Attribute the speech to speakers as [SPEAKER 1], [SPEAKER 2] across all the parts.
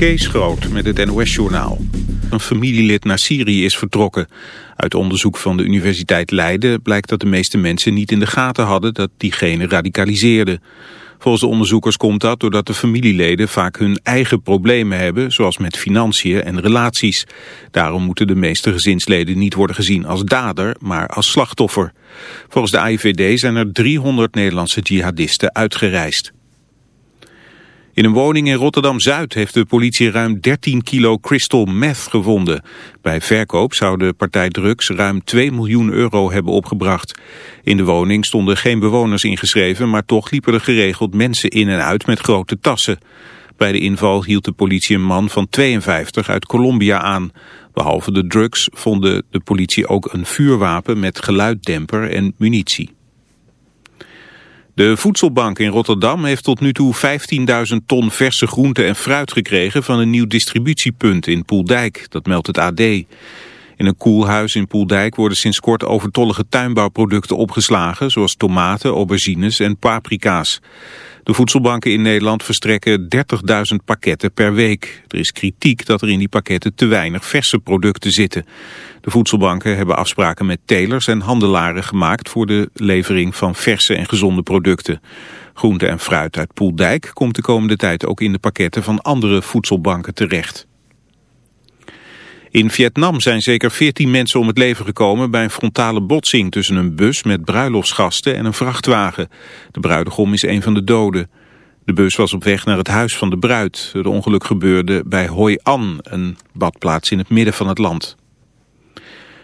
[SPEAKER 1] Kees Groot met het NOS-journaal. Een familielid naar Syrië is vertrokken. Uit onderzoek van de Universiteit Leiden blijkt dat de meeste mensen niet in de gaten hadden dat diegene radicaliseerde. Volgens de onderzoekers komt dat doordat de familieleden vaak hun eigen problemen hebben, zoals met financiën en relaties. Daarom moeten de meeste gezinsleden niet worden gezien als dader, maar als slachtoffer. Volgens de AIVD zijn er 300 Nederlandse jihadisten uitgereisd. In een woning in Rotterdam-Zuid heeft de politie ruim 13 kilo crystal meth gevonden. Bij verkoop zou de partij drugs ruim 2 miljoen euro hebben opgebracht. In de woning stonden geen bewoners ingeschreven, maar toch liepen er geregeld mensen in en uit met grote tassen. Bij de inval hield de politie een man van 52 uit Colombia aan. Behalve de drugs vonden de politie ook een vuurwapen met geluiddemper en munitie. De Voedselbank in Rotterdam heeft tot nu toe 15.000 ton verse groente en fruit gekregen van een nieuw distributiepunt in Poeldijk, dat meldt het AD. In een koelhuis in Poeldijk worden sinds kort overtollige tuinbouwproducten opgeslagen, zoals tomaten, aubergines en paprika's. De voedselbanken in Nederland verstrekken 30.000 pakketten per week. Er is kritiek dat er in die pakketten te weinig verse producten zitten. De voedselbanken hebben afspraken met telers en handelaren gemaakt voor de levering van verse en gezonde producten. Groente en fruit uit Poeldijk komt de komende tijd ook in de pakketten van andere voedselbanken terecht. In Vietnam zijn zeker 14 mensen om het leven gekomen bij een frontale botsing tussen een bus met bruiloftsgasten en een vrachtwagen. De bruidegom is een van de doden. De bus was op weg naar het huis van de bruid. Het ongeluk gebeurde bij Hoi An, een badplaats in het midden van het land.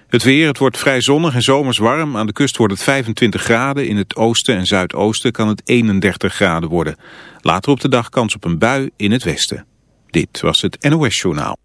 [SPEAKER 1] Het weer, het wordt vrij zonnig en zomers warm. Aan de kust wordt het 25 graden. In het oosten en zuidoosten kan het 31 graden worden. Later op de dag kans op een bui in het westen. Dit was het NOS Journaal.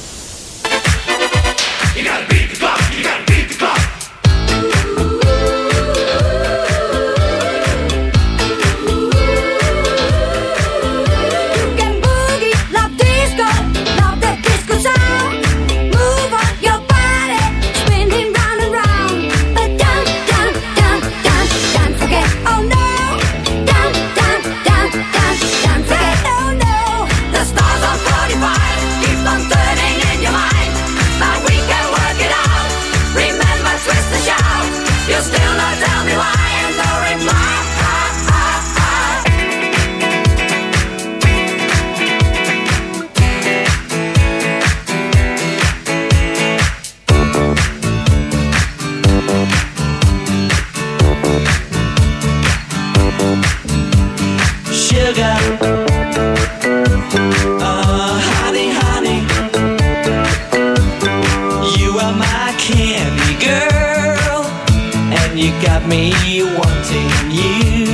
[SPEAKER 2] me wanting you,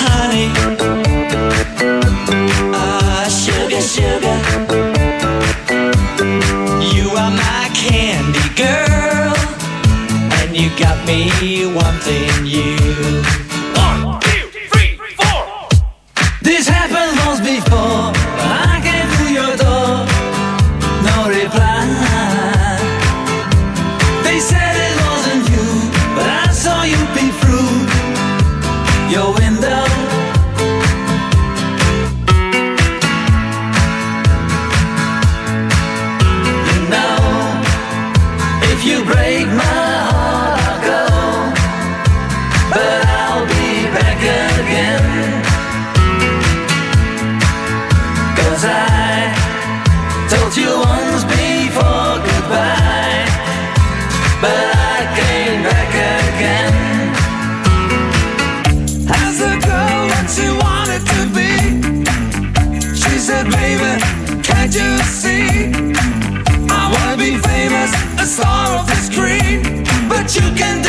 [SPEAKER 2] honey. Ah,
[SPEAKER 3] sugar, sugar, you are my candy girl, and you got me wanting. Star of the screen, but you can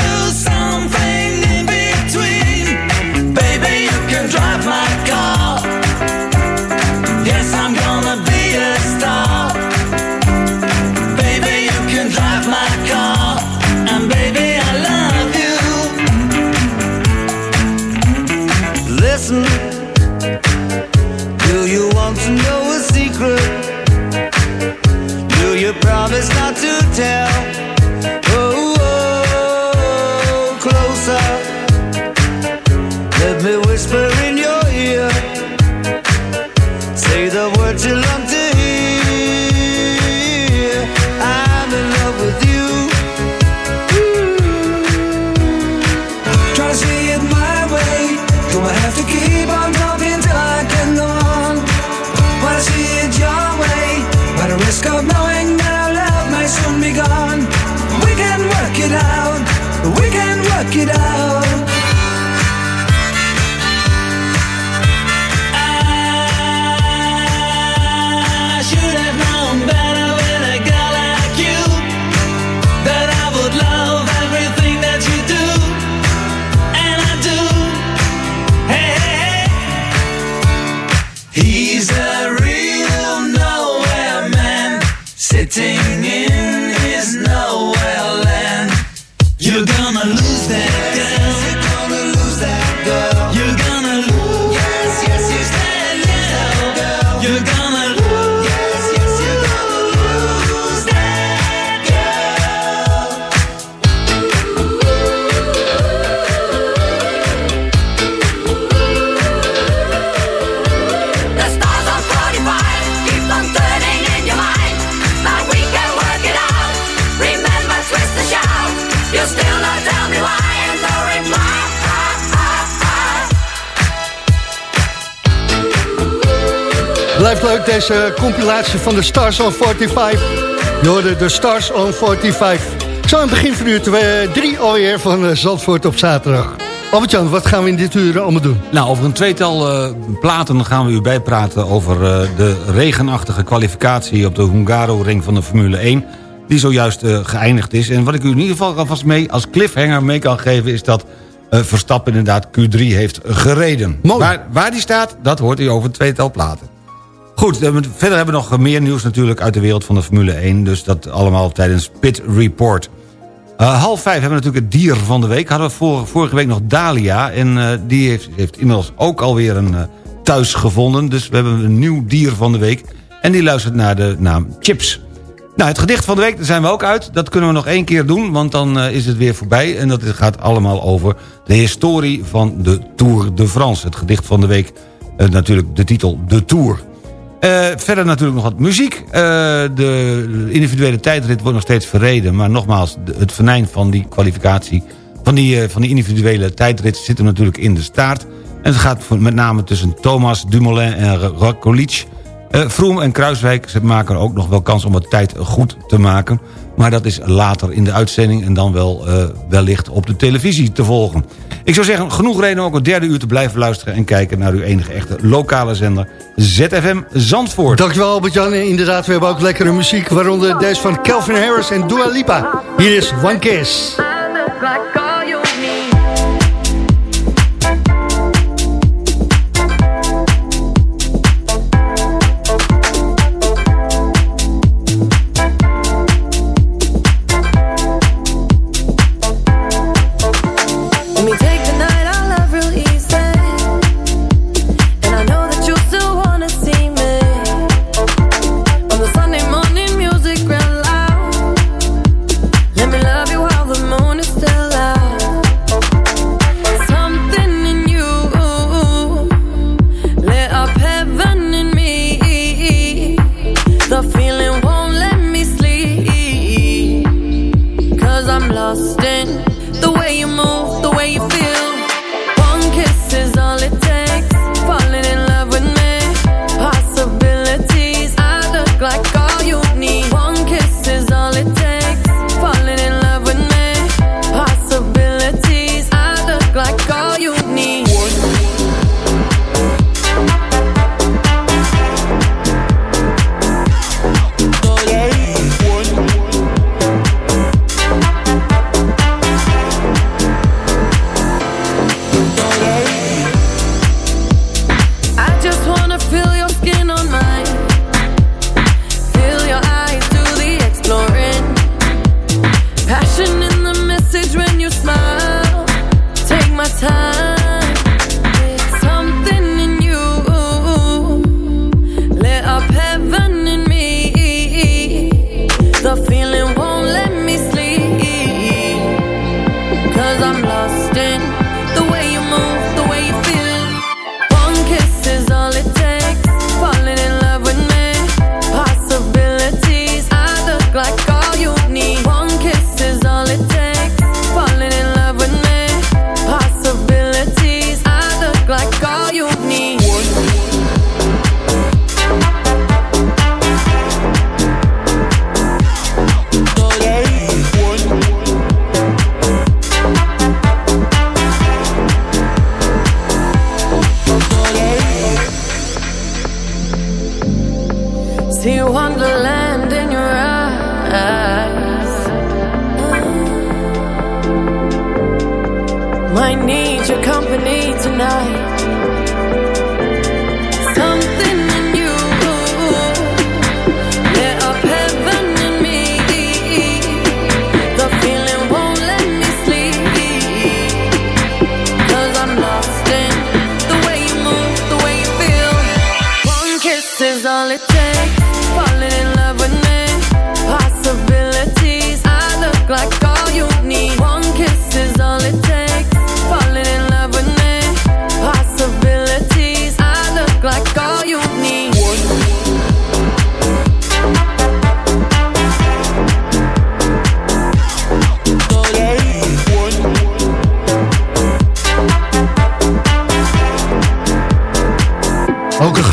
[SPEAKER 4] deze compilatie van de Stars on 45. Je hoorde de Stars on 45. Zo aan het begin van uur 3 alweer van eh, Zandvoort op zaterdag. Albert-Jan, wat gaan we in dit uur allemaal doen?
[SPEAKER 5] Nou, over een tweetal eh, platen gaan we u bijpraten over eh, de regenachtige kwalificatie op de Hungaro-ring van de Formule 1, die zojuist eh, geëindigd is. En wat ik u in ieder geval alvast mee als cliffhanger mee kan geven, is dat eh, Verstappen inderdaad Q3 heeft gereden.
[SPEAKER 4] Mooi.
[SPEAKER 5] Waar, waar die staat, dat hoort u over een tweetal platen. Goed, eh, verder hebben we nog meer nieuws natuurlijk uit de wereld van de Formule 1. Dus dat allemaal tijdens Pit Report. Eh, half vijf hebben we natuurlijk het dier van de week. Hadden we vor- vorige week nog Dalia. En eh, die heeft, heeft inmiddels ook alweer een thuis gevonden. Dus we hebben een nieuw dier van de week. En die luistert naar de naam Chips. Nou, het gedicht van de week, daar zijn we ook uit. Dat kunnen we nog één keer doen, want dan is het weer voorbij. En dat gaat allemaal over de historie van de Tour de France. Het gedicht van de week, natuurlijk de titel De Tour. Eh, verder natuurlijk nog wat muziek. Eh, de individuele tijdrit wordt nog steeds verreden. Maar nogmaals, het venijn van die kwalificatie... van die, eh, van die individuele tijdrit zit hem natuurlijk in de staart. En het gaat met name tussen Thomas Dumoulin en. Eh Vroom en Kruiswijk ze maken ook nog wel kans om het tijd goed te maken. Maar dat is later in de uitzending... en dan wel eh, wellicht op de televisie te volgen. Ik zou zeggen, genoeg reden om ook het derde uur te blijven luisteren... en kijken naar uw enige echte lokale zender ZFM Zandvoort.
[SPEAKER 4] Dankjewel Albert-Jan. Inderdaad, we hebben ook lekkere muziek. Waaronder deze van Calvin Harris en Dua Lipa. Hier is One Kiss.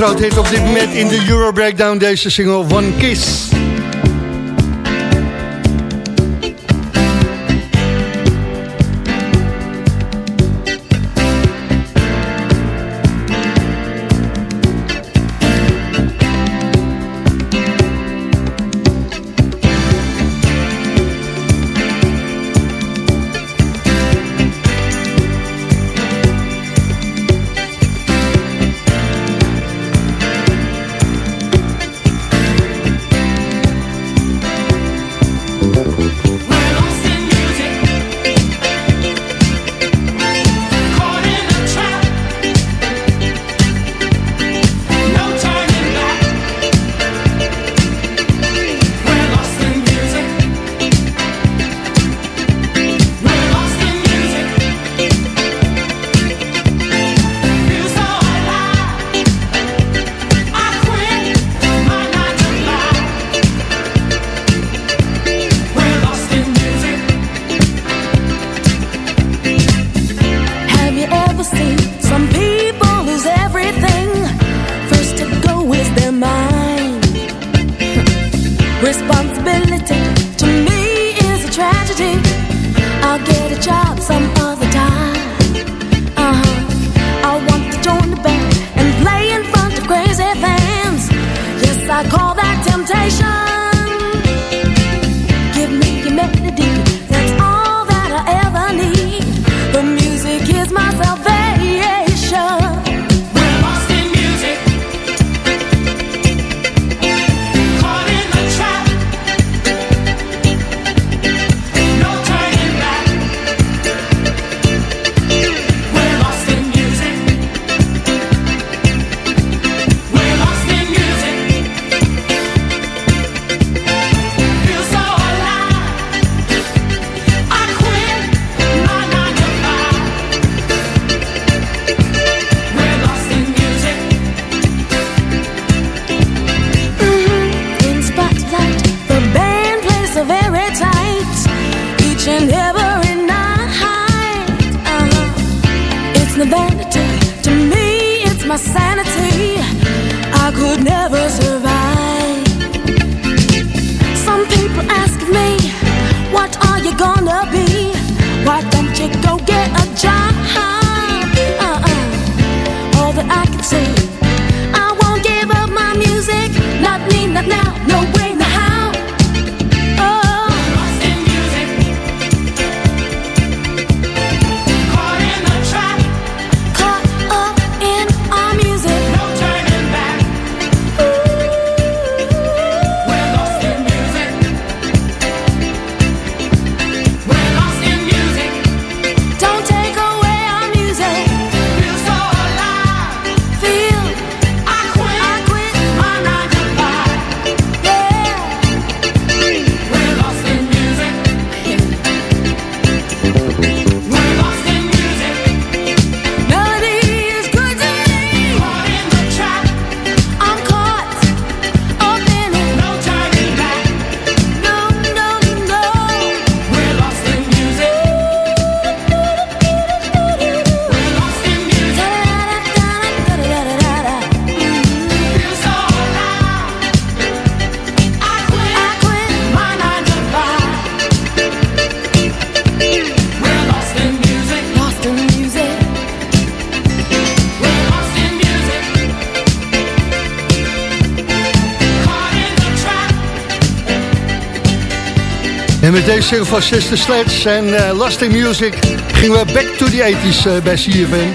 [SPEAKER 6] groot hit op dit moment in de Euro Breakdown, deze single One Kiss.
[SPEAKER 4] Single van Sister Sledge en eh Lasting Music gingen we back to the 80s eh, bij CFM.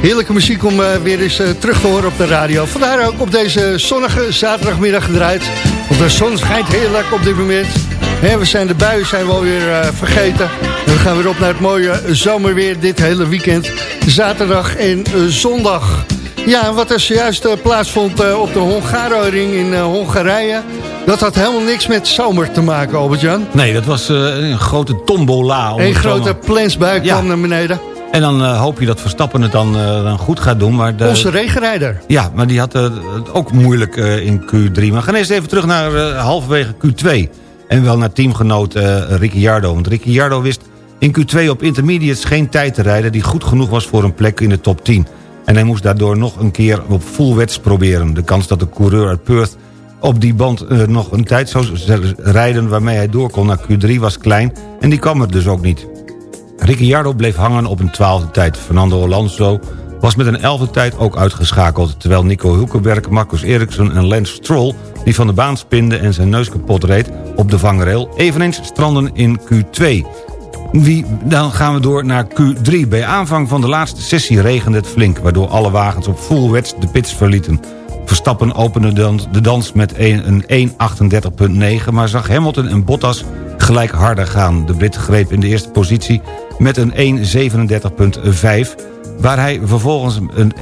[SPEAKER 4] Heerlijke muziek om eh, weer eens terug te horen op de radio. Vandaar ook op deze zonnige zaterdagmiddag gedraaid. Want de zon schijnt heerlijk op dit moment. Hè, we zijn de buien zijn we alweer eh, vergeten. En we gaan weer op naar het mooie zomerweer dit hele weekend. Zaterdag en zondag. Ja, wat er zojuist plaatsvond op de Hongaro-ring in Hongarije... dat had helemaal niks met zomer te maken, Albert-Jan.
[SPEAKER 5] Nee, dat was eh, een grote tombola. om
[SPEAKER 4] Een grote
[SPEAKER 5] Ja.
[SPEAKER 4] kwam naar beneden.
[SPEAKER 5] En dan eh, hoop je dat Verstappen het dan, eh, dan goed gaat doen. Maar de,
[SPEAKER 4] Onze regenrijder.
[SPEAKER 5] Ja, maar die had het ook moeilijk in Q3. Maar we gaan eerst even terug naar halverwege Q2. En wel naar teamgenoot Ricciardo. Want Ricciardo wist in Q2 op intermediates geen tijd te rijden... die goed genoeg was voor een plek in de top 10. En hij moest daardoor nog een keer op full wets proberen. De kans dat de coureur uit Perth op die band eh, nog een tijd zou rijden... waarmee hij door kon naar Q3 was klein. En die kwam er dus ook niet. Ricciardo bleef hangen op een twaalfde tijd. Fernando Alonso was met een elfde tijd ook uitgeschakeld... terwijl Nico Hulkenberg, Marcus Ericsson en Lance Stroll... die van de baan spinde en zijn neus kapot reed op de vangrail... eveneens stranden in Q2. Wie, dan gaan we door naar Q3. Bij aanvang van de laatste sessie regende het flink... waardoor alle wagens op full de pits verlieten. Verstappen opende de dans met een een 1.38.9... maar zag Hamilton en Bottas gelijk harder gaan. De Brit greep in de eerste positie met een 1.37.5... waar hij vervolgens een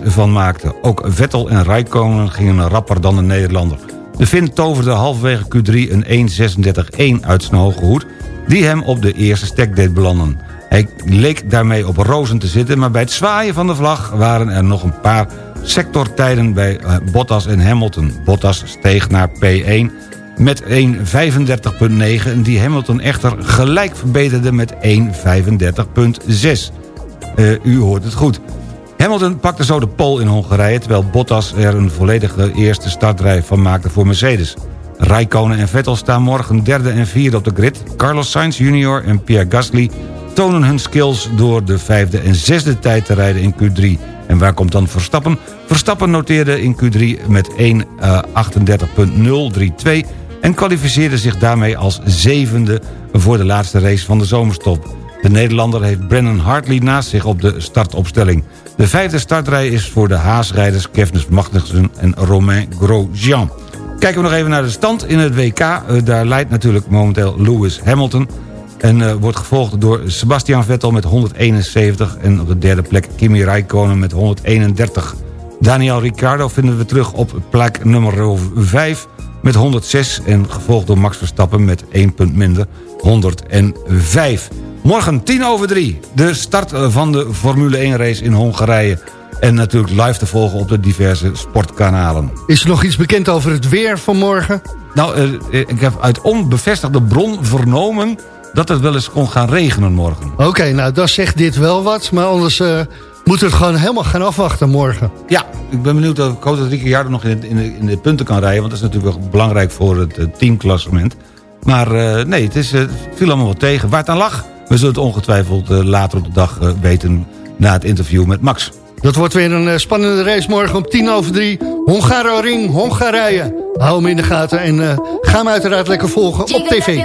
[SPEAKER 5] 1.36.6 van maakte. Ook Vettel en Raikkonen gingen rapper dan de Nederlander. De Finn toverde halverwege Q3 een 1.36.1 uit zijn hoge hoed... die hem op de eerste stek deed belanden. Hij leek daarmee op rozen te zitten... maar bij het zwaaien van de vlag waren er nog een paar sectortijden... bij eh, Bottas en Hamilton. Bottas steeg naar P1 met 1.35.9... die Hamilton echter gelijk verbeterde met 1.35.6. Eh, u hoort het goed. Hamilton pakte zo de pole in Hongarije... terwijl Bottas er een volledige eerste startrij van maakte voor Mercedes. Raikkonen en Vettel staan morgen derde en vierde op de grid. Carlos Sainz Jr. en Pierre Gasly tonen hun skills... door de vijfde en zesde tijd te rijden in Q3. En waar komt dan Verstappen? Verstappen noteerde in Q3 met 1.38.032... en kwalificeerde zich daarmee als zevende voor de laatste race van de zomerstop. De Nederlander heeft Brennan Hartley naast zich op de startopstelling. De vijfde startrij is voor de Haasrijders Kevin Magnussen en Romain Grosjean. Kijken we nog even naar de stand in het WK. Eh, Daar leidt natuurlijk momenteel Lewis Hamilton... en eh, wordt gevolgd door Sebastian Vettel met 171... en op de derde plek Kimi Räikkönen met 131. Daniel Ricciardo vinden we terug op plek nummer 5 met 106... en gevolgd door Max Verstappen met 1 punt minder, 105. Morgen 10 over 3, de start eh, van de Formule 1 race in Hongarije... en natuurlijk live te volgen op de diverse sportkanalen.
[SPEAKER 4] Is er nog iets bekend over het weer van morgen?
[SPEAKER 5] Nou, eh, ik heb uit onbevestigde bron vernomen... dat het wel eens kon gaan regenen morgen.
[SPEAKER 4] Oké, nou dan zegt dit wel wat, maar anders eh moeten we het gewoon helemaal gaan afwachten morgen.
[SPEAKER 5] Ja, ik ben benieuwd of ik hoop dat Ricciardo nog in de, in, de, in de punten kan rijden... want dat is natuurlijk wel belangrijk voor het eh, teamklassement. Maar eh, nee, het, is, eh, het viel allemaal wat tegen. Waar het aan lag, we zullen het ongetwijfeld eh, later op de dag eh, weten... na het interview met Max.
[SPEAKER 4] Dat wordt weer een eh, spannende race morgen om tien over drie. Hongaro Ring, Hongarije. Hou hem in de gaten en eh, ga hem uiteraard lekker volgen op tv.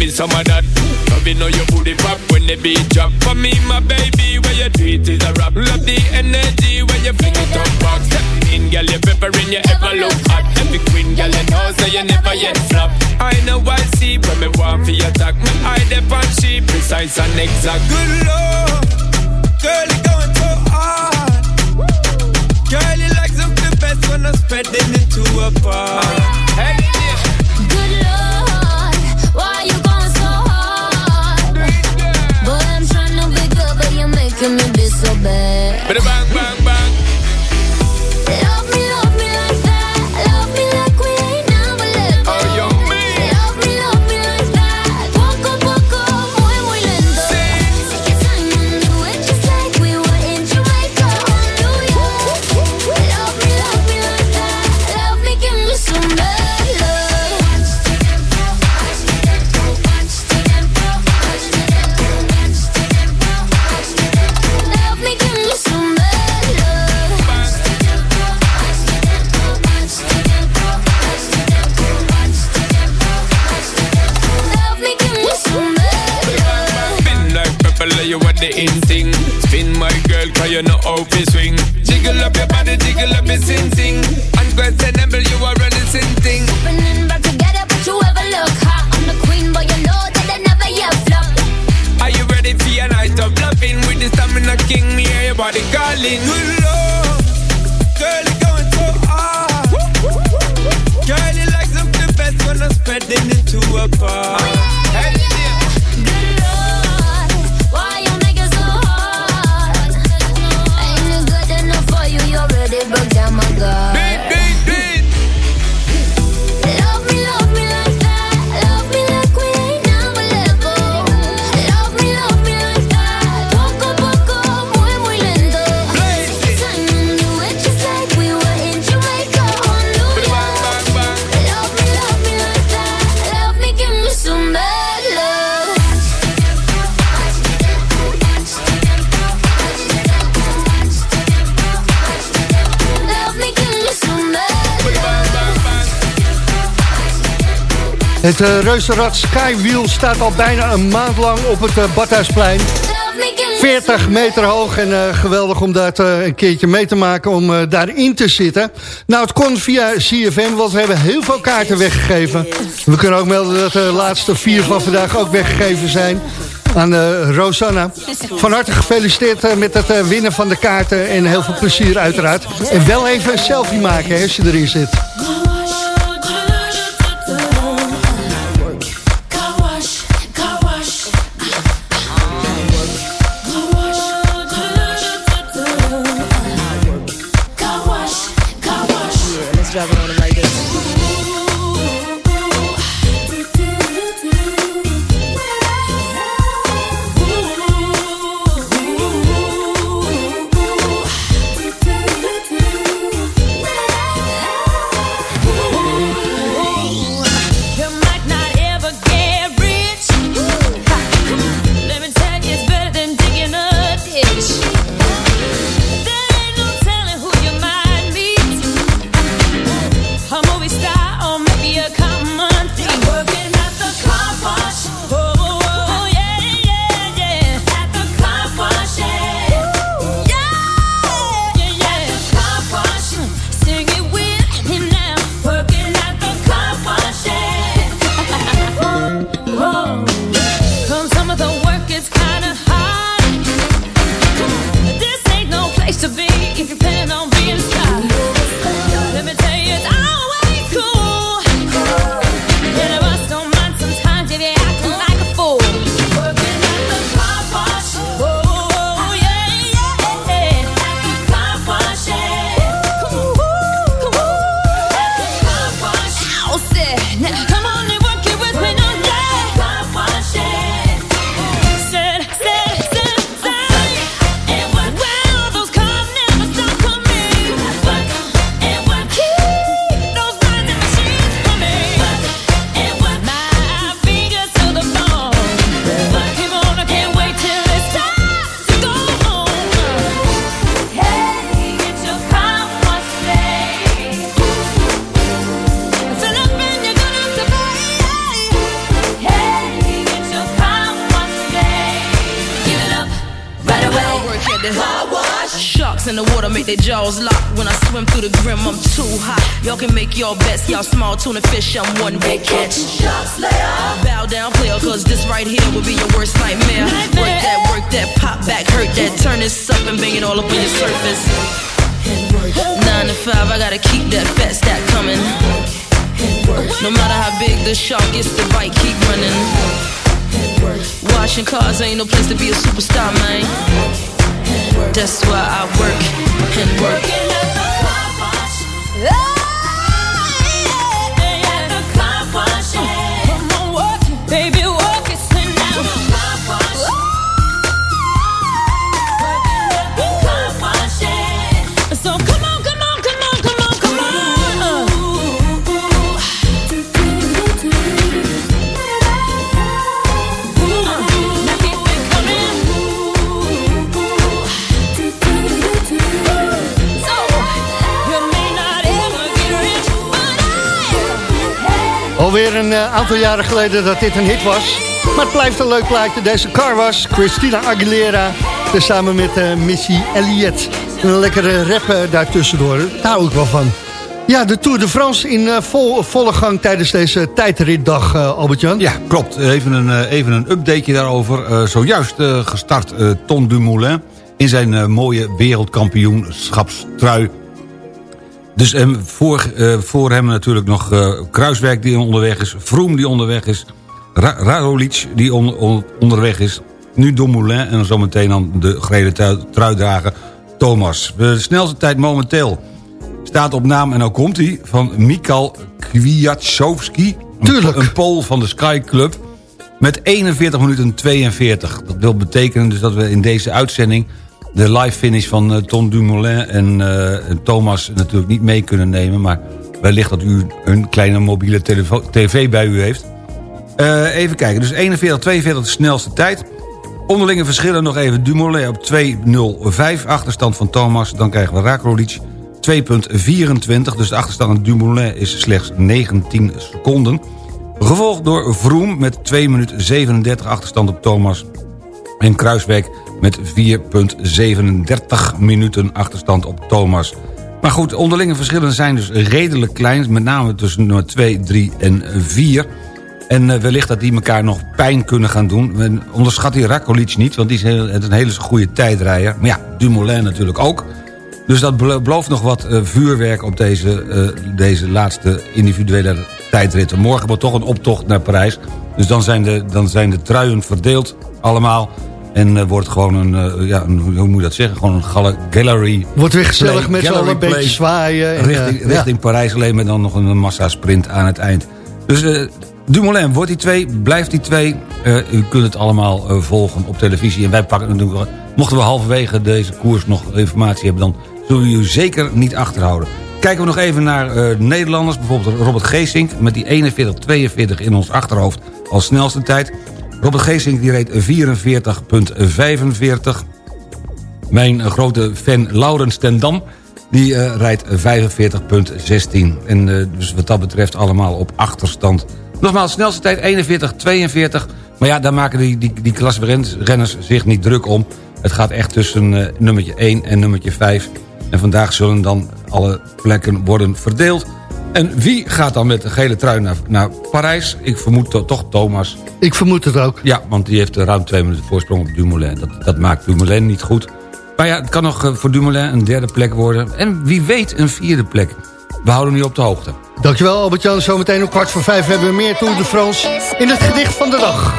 [SPEAKER 2] Me some
[SPEAKER 7] of that. Loving know your booty pop when the beat drop. For me, my baby, where you do it is a rap. Love the energy when you fling it back. Step in, girl, you peppering, you ever look hot. Every queen, girl, you know, so you never yet flop. I know I see when me want for your attack. Me eye on she precise and exact. Good lord, girl, you going so hard. Girl, you like something best when I'm spreading it to a bar. Hey,
[SPEAKER 2] can it be so bad?
[SPEAKER 8] Het uh, reuzenrad Skywheel staat al bijna een maand lang op het eh, Badhuisplein. 40 meter hoog en eh, geweldig om daar eh, een keertje mee te maken, om daarin te zitten. Nou, het kon via CFM, want we hebben heel veel kaarten weggegeven. We kunnen ook melden dat de laatste vier van vandaag ook weggegeven zijn aan Rosanna. Van harte gefeliciteerd met het winnen van de kaarten en heel veel plezier uiteraard. En wel even een selfie maken als je erin zit.
[SPEAKER 9] ain't no place to be a
[SPEAKER 4] aantal jaren geleden dat dit een hit was. Maar het blijft een leuk plaatje. Deze car was Christina Aguilera. Dus samen met eh, Missy Elliott. Een lekkere rap eh, daartussendoor. Daar hou ik wel van. Ja, de Tour de France in eh, vol, volle gang tijdens deze tijdritdag, eh, Albert-Jan.
[SPEAKER 5] Ja, klopt. Even een, eh, even een updateje daarover. Eh, zojuist eh, gestart eh, Ton Dumoulin in zijn eh, mooie wereldkampioenschapstrui. Dus hem, voor, eh, voor hem natuurlijk nog eh, Kruiswijk die onderweg is. Vroom die onderweg is. Ra Rarolic die on- on- onderweg is. Nu Dumoulin en zometeen dan de gele trui- truidrager Thomas. De snelste tijd momenteel staat op naam, en nou komt hij... van Mikal Kwiatkowski.
[SPEAKER 4] Tuurlijk.
[SPEAKER 5] Een Pool van de Sky Club. Met 41 minuten 42. Dat wil betekenen dus dat we in deze uitzending... de live finish van eh, Tom Dumoulin en, eh, en Thomas natuurlijk niet mee kunnen nemen. Maar wellicht dat u een kleine mobiele tv bij u heeft. Eh, even kijken, dus 41, 42 de snelste tijd. Onderlinge verschillen nog even. Dumoulin op 2.05, achterstand van Thomas. Dan krijgen we Rakrovic 2.24. Dus de achterstand van Dumoulin is slechts 19 seconden. Gevolgd door Vroom met 2 minuten 37 achterstand op Thomas. En Kruiswijk met 4,37 minuten achterstand op Thomas. Maar goed, onderlinge verschillen zijn dus redelijk klein. Met name tussen nummer 2, 3 en 4. En eh, wellicht dat die elkaar nog pijn kunnen gaan doen. En onderschat die Rakolic niet, want die is een hele goede tijdrijder. Maar ja, Dumoulin natuurlijk ook. Dus dat belo- belooft nog wat eh, vuurwerk op deze, eh, deze laatste individuele tijdritten. Morgen wordt toch een optocht naar Parijs. Dus dan zijn de, dan zijn de truien verdeeld allemaal. En eh, wordt gewoon een, eh, ja, een, hoe moet je dat zeggen? Gewoon een gallery.
[SPEAKER 4] Wordt weer gezellig
[SPEAKER 5] play,
[SPEAKER 4] met z'n allen
[SPEAKER 5] gallery
[SPEAKER 4] een beetje zwaaien. en,
[SPEAKER 5] richting,
[SPEAKER 4] eh,
[SPEAKER 5] richting Parijs alleen met dan nog een massa sprint aan het eind. Dus Dumoulin, wordt hij twee? Blijft hij twee? U kunt het allemaal volgen op televisie. En wij pakken natuurlijk... Mochten we halverwege deze koers nog informatie hebben... dan zullen we u zeker niet achterhouden. Kijken we nog even naar Nederlanders. Bijvoorbeeld Robert Geesink met die 41-42 in ons achterhoofd als snelste tijd. Robert Geesink die reed 44,45. Mijn grote fan Laurens ten Dam... die eh, rijdt 45,16. En eh, dus wat dat betreft allemaal op achterstand. Nogmaals, snelste tijd 41,42. Maar ja, daar maken die, die, die klasserenners zich niet druk om. Het gaat echt tussen eh, nummertje 1 en nummertje 5. En vandaag zullen dan alle plekken worden verdeeld. En wie gaat dan met de gele trui naar, naar Parijs? Ik vermoed to- toch Thomas.
[SPEAKER 4] Ik vermoed het ook.
[SPEAKER 5] Ja, want die heeft ruim twee minuten voorsprong op Dumoulin. Dat, dat maakt Dumoulin niet goed. Maar ja, het kan nog eh, voor Dumoulin een derde plek worden. En wie weet een vierde plek. We houden nu op de hoogte.
[SPEAKER 4] Dankjewel Albert-Jan. Zometeen om kwart voor vijf hebben we meer Tour de France in het gedicht van de dag.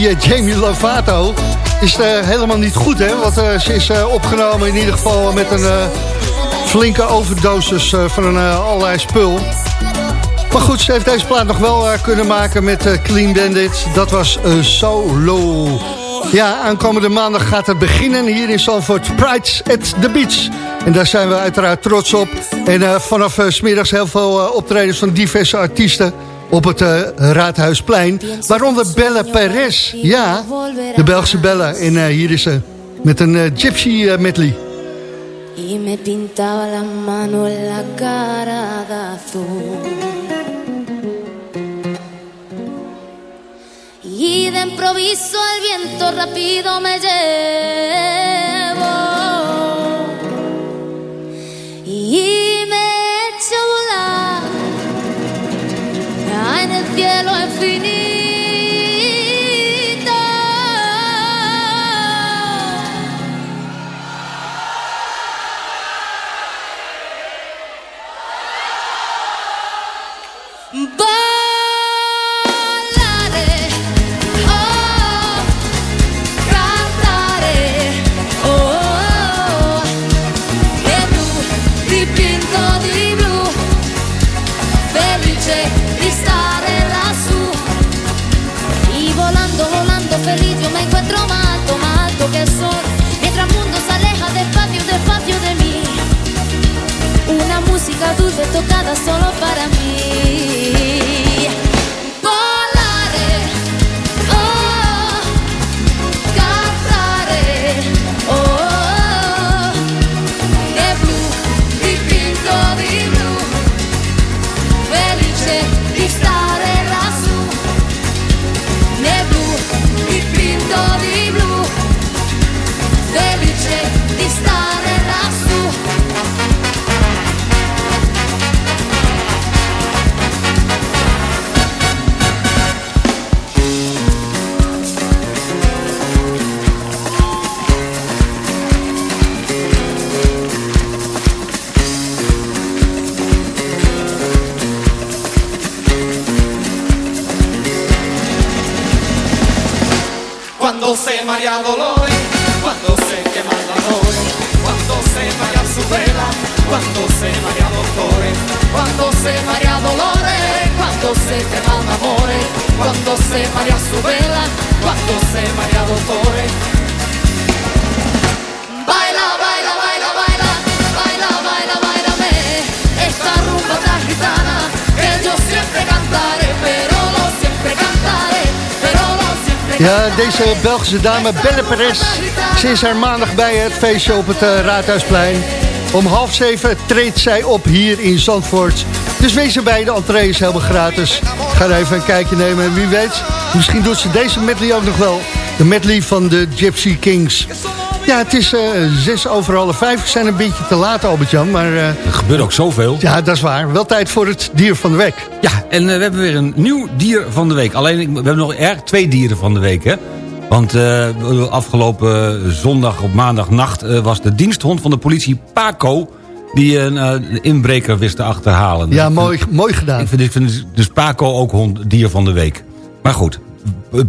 [SPEAKER 4] Die eh, Jamie Lovato is eh, helemaal niet goed, hè? Want eh, ze is opgenomen in ieder geval met een flinke overdosis van een, allerlei spul. Maar goed, ze heeft deze plaat nog wel kunnen maken met Clean Bandit. Dat was solo. Ja, aankomende maandag gaat het beginnen hier in Zandvoort. Prides at the Beach. En daar zijn we uiteraard trots op. En eh, vanaf 's smiddags heel veel eh, optredens van diverse artiesten op het eh, Raadhuisplein. Waaronder Belle Perez. Ja, de Belgische Belle. En eh, hier is ze met een gypsy medley.
[SPEAKER 8] fini. Tocada solo para mí.
[SPEAKER 4] Ja, deze Belgische dame Belle Perez. Ze is er maandag bij het feestje op het eh, Raadhuisplein. Om half zeven treedt zij op hier in Zandvoort. Dus wees erbij, de entree is helemaal gratis. Ga er even een kijkje nemen en wie weet... misschien doet ze deze medley ook nog wel. De medley van de Gypsy Kings. Ja, het is eh, zes over half vijf. We zijn een beetje te laat, Albert-Jan, maar... eh,
[SPEAKER 5] Er gebeurt ook zoveel.
[SPEAKER 4] ja, dat is waar. Wel tijd voor het dier van de week.
[SPEAKER 5] Ja, en eh, we hebben weer een nieuw dier van de week. Alleen, we hebben nog erg twee dieren van de week, hè. Want afgelopen zondag op maandagnacht... was de diensthond van de politie Paco... die een inbreker wist te achterhalen.
[SPEAKER 4] Ja, mooi, mooi gedaan.
[SPEAKER 5] Ik vind, ik vind dus Paco ook hond, dier van de week. Maar goed,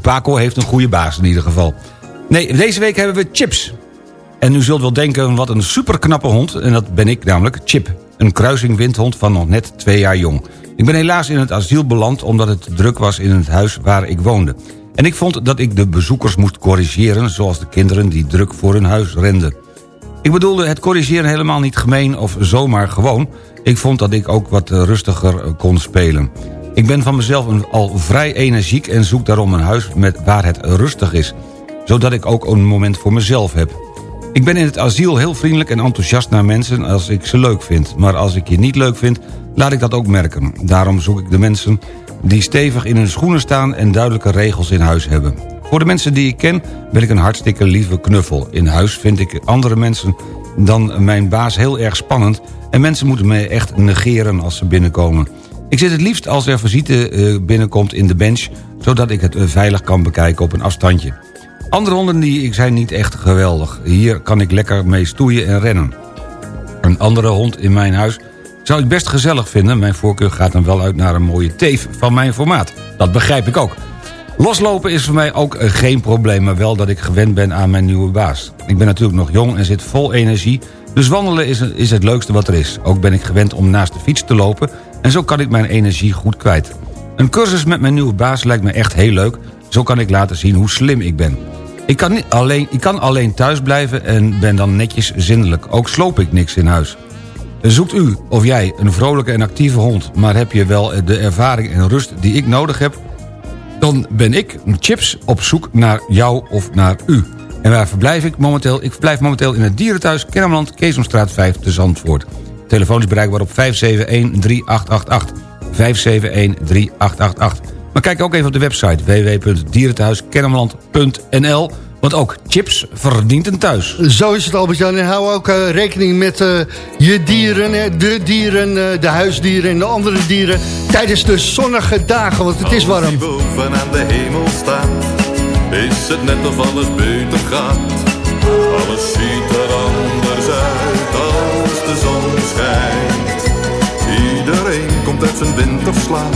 [SPEAKER 5] Paco heeft een goede baas in ieder geval. Nee, deze week hebben we Chips. En u zult wel denken, wat een superknappe hond. En dat ben ik namelijk, Chip. Een kruising windhond van nog net twee jaar jong. Ik ben helaas in het asiel beland omdat het druk was in het huis waar ik woonde. En ik vond dat ik de bezoekers moest corrigeren... zoals de kinderen die druk voor hun huis renden. Ik bedoelde het corrigeren helemaal niet gemeen of zomaar gewoon. Ik vond dat ik ook wat rustiger kon spelen. Ik ben van mezelf al vrij energiek en zoek daarom een huis met waar het rustig is. Zodat ik ook een moment voor mezelf heb. Ik ben in het asiel heel vriendelijk en enthousiast naar mensen als ik ze leuk vind. Maar als ik je niet leuk vind, laat ik dat ook merken. Daarom zoek ik de mensen die stevig in hun schoenen staan... en duidelijke regels in huis hebben. Voor de mensen die ik ken ben ik een hartstikke lieve knuffel. In huis vind ik andere mensen dan mijn baas heel erg spannend... en mensen moeten mij echt negeren als ze binnenkomen. Ik zit het liefst als er visite eh, binnenkomt in de bench... zodat ik het eh, veilig kan bekijken op een afstandje. Andere honden die ik zijn niet echt geweldig. Hier kan ik lekker mee stoeien en rennen. Een andere hond in mijn huis zou ik best gezellig vinden. Mijn voorkeur gaat dan wel uit naar een mooie teef van mijn formaat. Dat begrijp ik ook. Loslopen is voor mij ook geen probleem, maar wel dat ik gewend ben aan mijn nieuwe baas. Ik ben natuurlijk nog jong en zit vol energie, dus wandelen is, is het leukste wat er is. Ook ben ik gewend om naast de fiets te lopen en zo kan ik mijn energie goed kwijt. Een cursus met mijn nieuwe baas lijkt me echt heel leuk, zo kan ik laten zien hoe slim ik ben. Ik kan, alleen, ik kan alleen thuis blijven en ben dan netjes zindelijk. Ook sloop ik niks in huis. Zoekt u of jij een vrolijke en actieve hond... maar heb je wel de ervaring en rust die ik nodig heb... dan ben ik, Chips, op zoek naar jou of naar u. En waar verblijf ik momenteel? Ik verblijf momenteel in het dierenthuis Kennemerland... Keesomstraat 5 te Zandvoort. Telefoon is bereikbaar op 571-3888. 571-3888. Maar kijk ook even op de website www.dierenthuiskennemerland.nl want ook Chips verdient een thuis.
[SPEAKER 4] Zo is het Albert-Jan. En hou ook eh, rekening met eh, je dieren, hè, de dieren, eh, de huisdieren en de andere dieren... tijdens de zonnige dagen, want het is warm.
[SPEAKER 10] Als boven aan de hemel staat, is het net of alles beter gaat. Alles ziet er anders uit als de zon schijnt. Iedereen komt uit zijn winterslaap,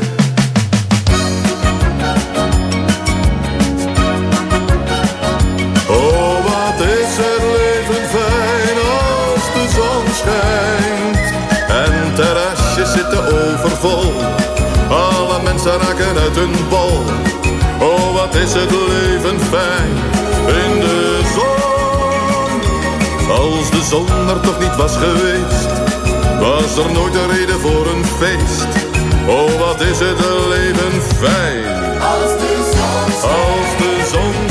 [SPEAKER 10] Raken uit hun bol. Oh, wat is het leven fijn in de zon. Als de zon er toch niet was geweest, was er nooit een reden voor een feest. Oh, wat is het leven fijn. Als de zon schijnt. Als de zon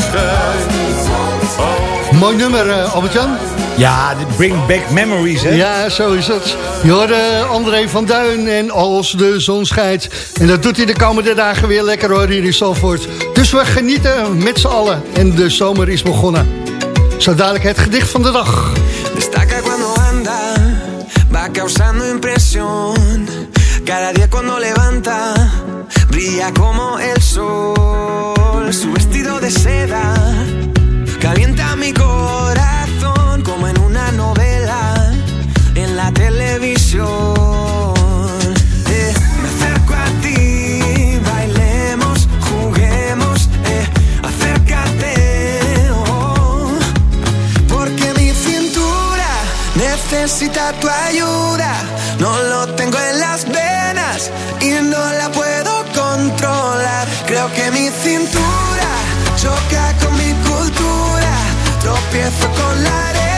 [SPEAKER 10] schijnt.
[SPEAKER 4] Mooi nummer, eh, Albert-Jan.
[SPEAKER 5] Ja, dit bring back memories, hè?
[SPEAKER 4] Ja, zo is het. Je hoorde André van Duin en als de zon schijnt. En dat doet hij de komende dagen weer lekker hoor hier in Salford. Dus we genieten met z'n allen. En de zomer is begonnen. Zo dadelijk het gedicht van de dag.
[SPEAKER 11] Destaca cuando anda, va causando impresión. Cada día cuando levanta, brilla como el sol. Su vestido de seda calienta mi corazón Eh, me acerco a ti, bailemos, juguemos, eh, acércate. oh. Porque mi cintura necesita tu ayuda. No lo tengo en las venas y no la puedo controlar. Creo que mi cintura choca con mi cultura. Tropiezo con la arena,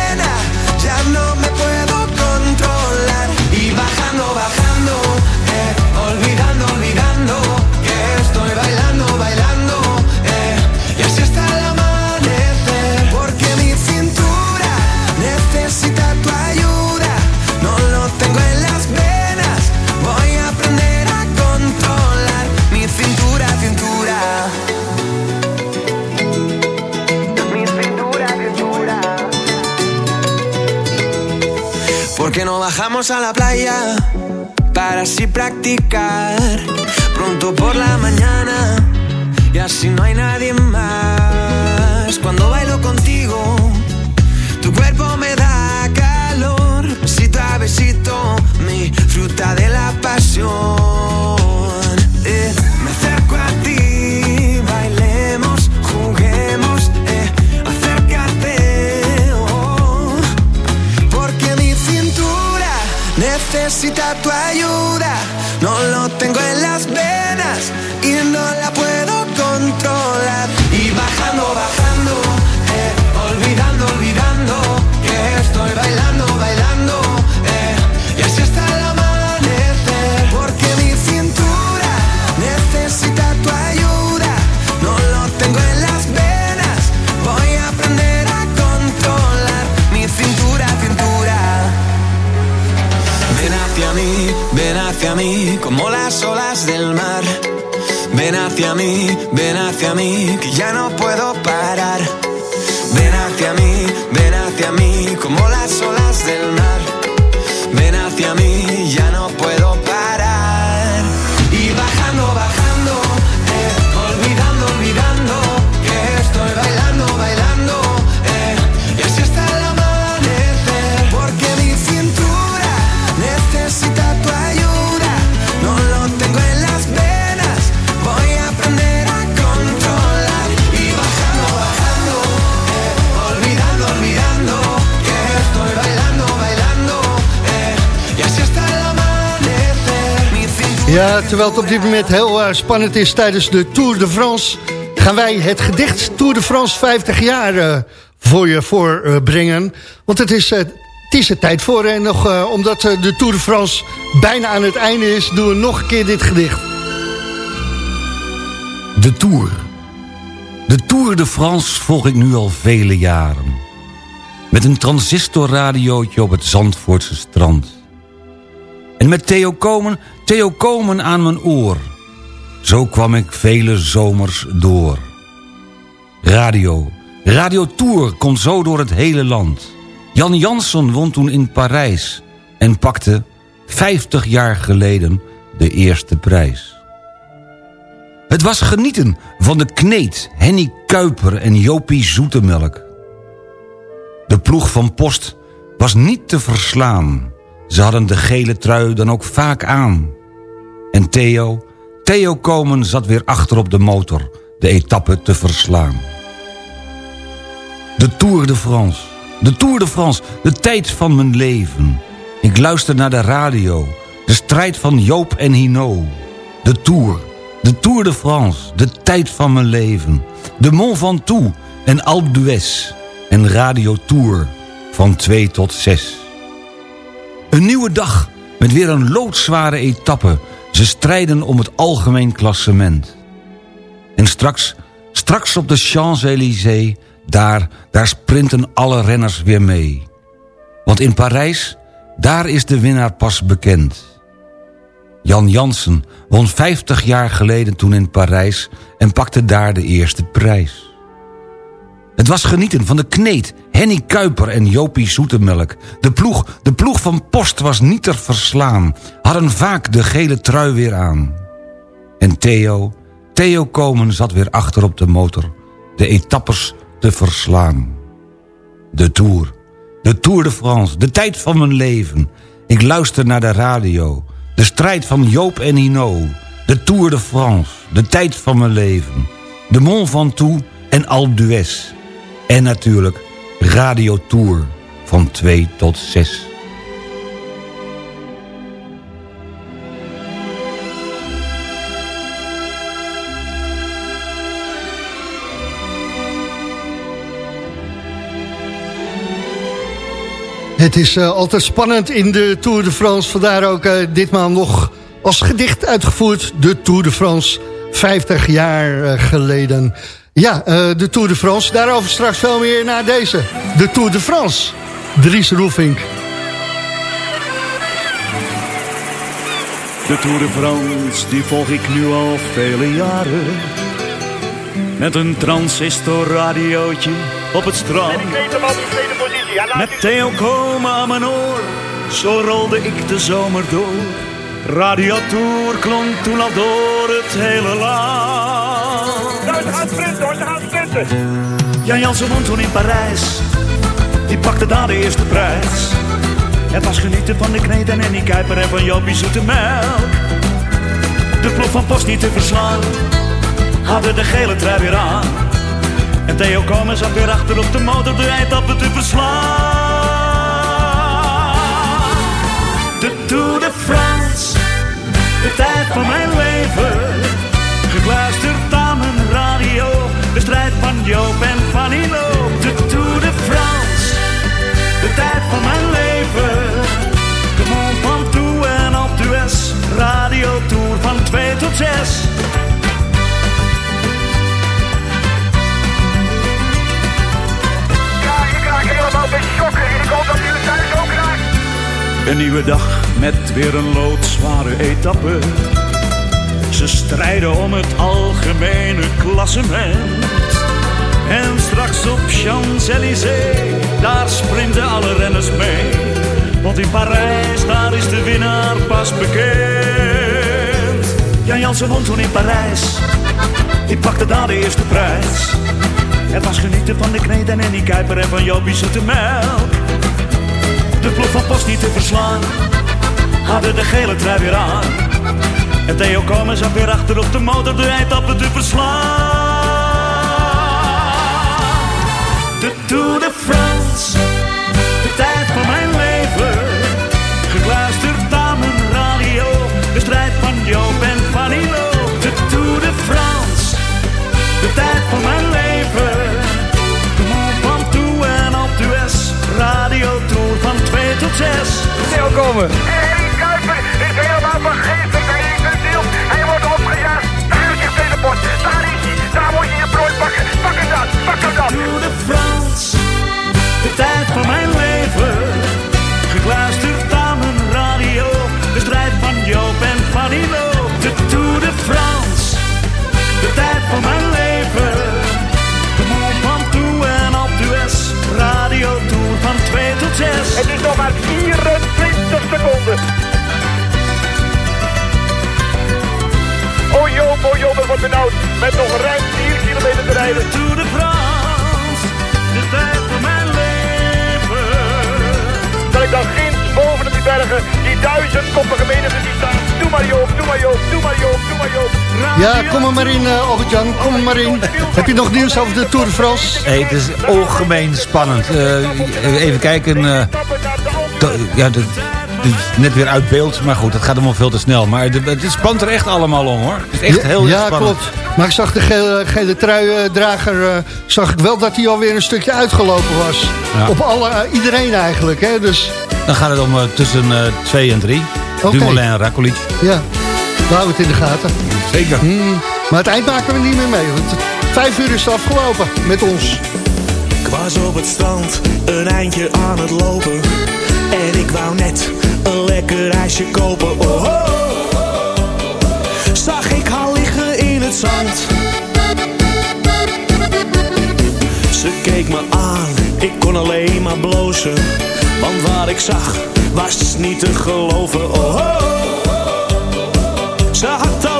[SPEAKER 11] Bajamos a la playa para así practicar. Pronto por la mañana y así no hay nadie más. Cuando bailo contigo, tu cuerpo me da calor. Besito a besito, mi fruta de la pasión. Necesita tu ayuda. No lo tengo en las venas y no la puedo controlar. Y bajando, bajando, las olas del mar. Ven hacia mí, ven hacia mí, que ya no puedo parar.
[SPEAKER 4] Terwijl het op dit moment heel eh, spannend is tijdens de Tour de France... gaan wij het gedicht Tour de France 50 jaar eh, voor je voorbrengen. Want het is, eh, het is er tijd voor. En nog, omdat de Tour de France bijna aan het einde is... doen we nog een keer dit gedicht.
[SPEAKER 5] De Tour. De Tour de France volg ik nu al vele jaren. Met een transistorradiootje op het Zandvoortse strand. En met Theo Komen, Theo Komen aan mijn oor. Zo kwam ik vele zomers door. Radio, Radio Tour komt zo door het hele land. Jan Jansson won toen in Parijs... en pakte 50 jaar geleden de eerste prijs. Het was genieten van de kneet, Henny Kuiper en Jopie Zoetemelk. De ploeg van Post was niet te verslaan. Ze hadden de gele trui dan ook vaak aan. En Theo, Theo Komen zat weer achter op de motor... de etappe te verslaan. De Tour de France, de Tour de France, de tijd van mijn leven. Ik luister naar de radio, de strijd van Joop en Hino. De Tour, de Tour de France, de tijd van mijn leven. De Mont Ventoux en Alpe d'Huez en Radio Tour van 2 tot 6. Een nieuwe dag met weer een loodzware etappe. Ze strijden om het algemeen klassement. En straks, straks op de Champs-Élysées, daar, daar sprinten alle renners weer mee. Want in Parijs, daar is de winnaar pas bekend. Jan Jansen won 50 jaar geleden toen in Parijs... en pakte daar de eerste prijs. Het was genieten van de kneet, Henny Kuiper en Jopie Zoetemelk. De ploeg, de ploeg van Post was niet te verslaan. Hadden vaak de gele trui weer aan. En Theo, Theo Komen zat weer achter op de motor. De etappes te verslaan. De Tour, de Tour de France, de tijd van mijn leven. Ik luister naar de radio. De strijd van Joop en Hino. De Tour de France, de tijd van mijn leven. De Mont Ventoux en Alpe. En natuurlijk Radio Tour van 2 tot 6.
[SPEAKER 4] Het is eh, altijd spannend in de Tour de France. Vandaar ook eh, ditmaal nog als gedicht uitgevoerd. De Tour de France, 50 jaar eh, geleden. Ja, eh, de Tour de France. Daarover straks veel meer naar deze. De Tour de France. Dries Roelvink.
[SPEAKER 12] De Tour de France, die volg ik nu al vele jaren. Met een transistorradiootje op het strand. Met Theo Komen aan mijn oor, zo rolde ik de zomer door. Radio Tour klonk toen al door het hele land.
[SPEAKER 13] Sprinten hoor, ze gaan sprinten.
[SPEAKER 12] Jan Jansen won toen in Parijs, die pakte daar de eerste prijs. Het was genieten van de kneed en Annie Kuiper en van Jopie Zoete Melk. De ploeg van Post niet te verslaan, hadden de gele trui weer aan. En Theo Komen zat weer achter op de motor de eindappen te verslaan. De Tour de France, de tijd van mijn leven. Gekluisterd strijd van Joop en van Ilo. De Tour de France, de tijd van mijn leven. De mond van toe en op de US, radio Tour van 2 tot 6.
[SPEAKER 13] Ja, ik raak helemaal bij schokken. En ik hoop dat u het thuis ook raakt.
[SPEAKER 12] Een nieuwe dag met weer een loodzware etappe. Ze strijden om het algemene klassement. En straks op Champs-Élysées, daar sprinten alle renners mee. Want in Parijs, daar is de winnaar pas bekend. Jan Jansen won toen in Parijs. Die pakte daar de eerste prijs. Het was genieten van de kneed en Annie Kuiper en van Jopie Zoetemelk. De ploeg van Post niet te verslaan. Hadden de gele trui weer aan. En Theo Komen zat weer achter op de motor de eindappen te verslaan. De Tour de France, de tijd van mijn leven. Gekluisterd aan mijn radio, de strijd van Joop en van Ilo. De Tour de France, de tijd van mijn leven. De mond van toe en op de radio Tour van 2 tot 6.
[SPEAKER 13] Theo komen.
[SPEAKER 12] De van mijn leven. De mond van toe en op de US, radio Tour van 2 tot 6.
[SPEAKER 13] Het is nog maar 24 seconden. Oh Joop, oh Joop, het wordt benauwd. Met nog ruim 4 kilometer te rijden.
[SPEAKER 12] Tour de France, de tijd van mijn leven.
[SPEAKER 13] Dat ik dan ginds boven op die bergen, die duizendkoppige menigte die staan. Doe maar Joop, doe maar Joop,
[SPEAKER 4] Ja, kom er maar in, eh, Albert-Jan. Kom er maar in. Heb je nog nieuws over de Tour de France?
[SPEAKER 5] Hey, het is ongemeen spannend. Eh, even kijken. eh, ja, de, de- net weer uit beeld. Maar goed, dat gaat allemaal veel te snel. Maar de- het spant er echt allemaal om, hoor. Het is echt heel
[SPEAKER 4] ja,
[SPEAKER 5] spannend.
[SPEAKER 4] klopt. Maar ik zag de gele, gele truidrager, zag ik wel dat hij alweer een stukje uitgelopen was.
[SPEAKER 5] Ja.
[SPEAKER 4] Op alle, iedereen eigenlijk, hè. Dus
[SPEAKER 5] Dan gaat het om eh, tussen 2 en 3.
[SPEAKER 4] Oké.
[SPEAKER 5] Dumoulin en Rakulic.
[SPEAKER 4] ja, we houden het in de gaten.
[SPEAKER 5] Zeker.
[SPEAKER 4] Hmm, maar het eind maken we niet meer mee. Want vijf uur is het afgelopen met ons.
[SPEAKER 14] Ik was op het strand, een eindje aan het lopen. En ik wou net een lekker ijsje kopen. Oh, oh. Zag ik haar liggen in het zand. Ze keek me aan, ik kon alleen maar blozen. Want wat ik zag was niet te geloven. Oh, oh.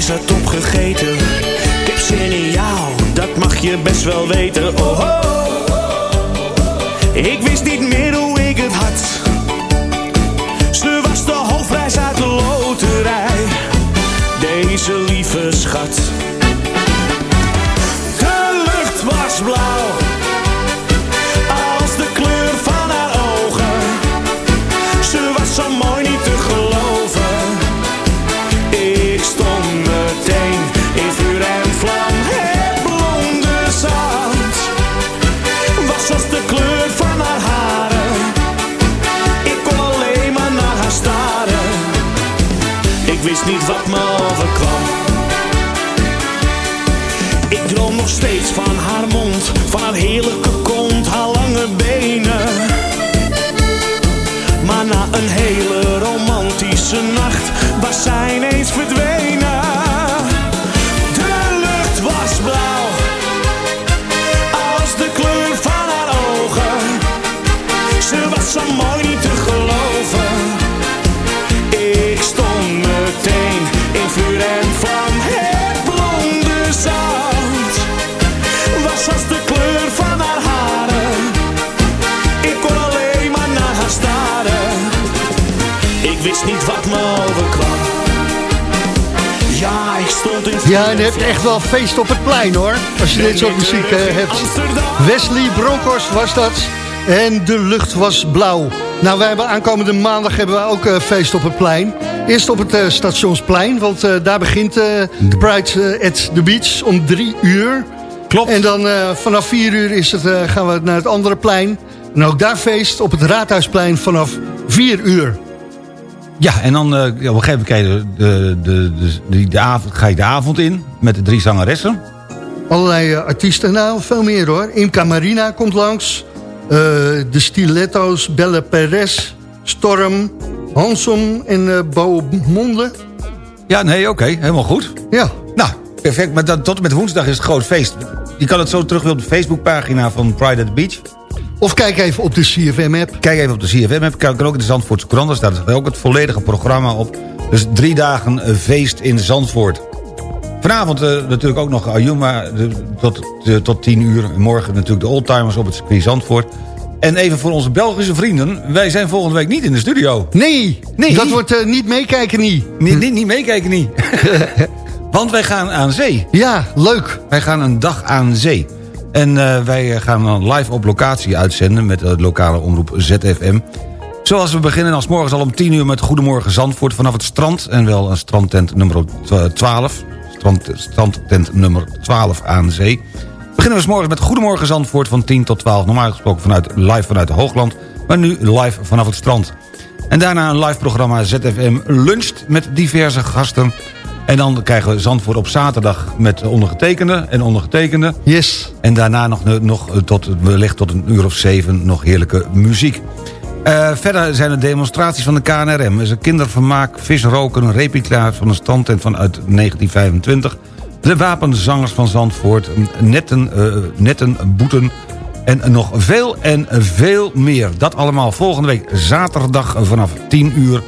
[SPEAKER 14] IJs had opgegeten. Ik heb zin in jou, dat mag je best wel weten. Oh, oh. Ik wist wat me overkwam. Ik droom nog steeds van haar mond, van haar heerlijke kont, haar lange benen. Maar na een hele romantische nacht was zij ineens verdwenen.
[SPEAKER 4] Ja, en je hebt echt wel feest op het plein hoor. Als je dit soort muziek eh, hebt. Wesley Bronkhorst was dat. En de lucht was blauw. Nou, wij hebben aankomende maandag hebben we ook eh, feest op het plein. Eerst op het eh, stationsplein, want daar begint eh, Pride at the Beach om drie uur.
[SPEAKER 5] Klopt.
[SPEAKER 4] En dan vanaf vier uur is het, gaan we naar het andere plein. En ook daar feest op het Raadhuisplein vanaf vier uur.
[SPEAKER 5] Ja, en dan eh, op een gegeven moment krijg je de, de, de, avond, ga je de avond in met de drie zangeressen.
[SPEAKER 4] Allerlei eh, artiesten, nou veel meer hoor. Imca Marina komt langs. Eh, de Stiletto's, Belle Perez, Storm, Hansom en eh Bo Monde.
[SPEAKER 5] Ja, nee, oké, helemaal goed.
[SPEAKER 4] Ja.
[SPEAKER 5] Nou, perfect. Maar dan, tot en met woensdag is het groot feest. Je kan het zo terug op de Facebookpagina van Pride at the Beach.
[SPEAKER 4] Of kijk even op de CFM-app.
[SPEAKER 5] Kijk even op de CFM-app. Kijk ook in de Zandvoortse krant. Daar staat ook het volledige programma op. Dus drie dagen eh, feest in Zandvoort. Vanavond eh, natuurlijk ook nog Ayuma de, tot, de, tot 10 uur. Morgen natuurlijk de Oldtimers op het circuit Zandvoort. En even voor onze Belgische vrienden. Wij zijn volgende week niet in de studio.
[SPEAKER 4] Nee,
[SPEAKER 5] Nee.
[SPEAKER 4] dat wordt eh, niet meekijken niet.
[SPEAKER 5] Niet, niet, niet meekijken niet. Want wij gaan aan zee.
[SPEAKER 4] Ja, leuk.
[SPEAKER 5] Wij gaan een dag aan zee. En eh, wij eh, gaan dan live op locatie uitzenden met de lokale omroep ZFM. Zoals we beginnen als morgens al om 10 uur met Goedemorgen Zandvoort vanaf het strand. En wel een strandtent nummer 12. Strand, strandtent nummer 12 aan zee. Beginnen we 's morgens met Goedemorgen Zandvoort van 10 tot 12. Normaal gesproken vanuit, live vanuit Hoogland. Maar nu live vanaf het strand. En daarna een live programma ZFM Luncht met diverse gasten. En dan krijgen we Zandvoort op zaterdag met ondergetekende en ondergetekende.
[SPEAKER 4] Yes.
[SPEAKER 5] En daarna nog, nog tot, wellicht tot een uur of zeven nog heerlijke muziek. Eh, verder zijn er demonstraties van de KNRM. Er is een kindervermaak, visroken, een replica van een standtent vanuit 1925. De wapenzangers van Zandvoort, netten, eh, netten boeten en nog veel en veel meer. Dat allemaal volgende week zaterdag vanaf 10 uur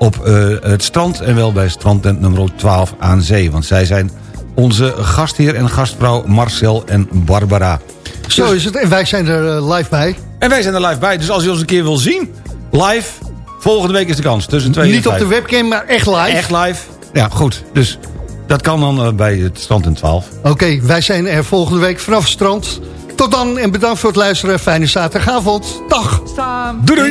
[SPEAKER 5] op eh, het strand. En wel bij strandtent nummer 12 aan zee. Want zij zijn onze gastheer en gastvrouw Marcel en Barbara.
[SPEAKER 4] Zo is het. En wij zijn er eh, live bij.
[SPEAKER 5] En wij zijn er live bij. Dus als je ons een keer wil zien, live, volgende week is de kans. Tussen 2
[SPEAKER 4] Niet
[SPEAKER 5] en
[SPEAKER 4] op de
[SPEAKER 5] 5.
[SPEAKER 4] webcam, maar echt live.
[SPEAKER 5] Echt live. Ja, goed. Dus dat kan dan eh, bij het strand in 12.
[SPEAKER 4] Oké, wij zijn er volgende week vanaf het strand. Tot dan en bedankt voor het luisteren. Fijne zaterdagavond. Dag. Doei, doei.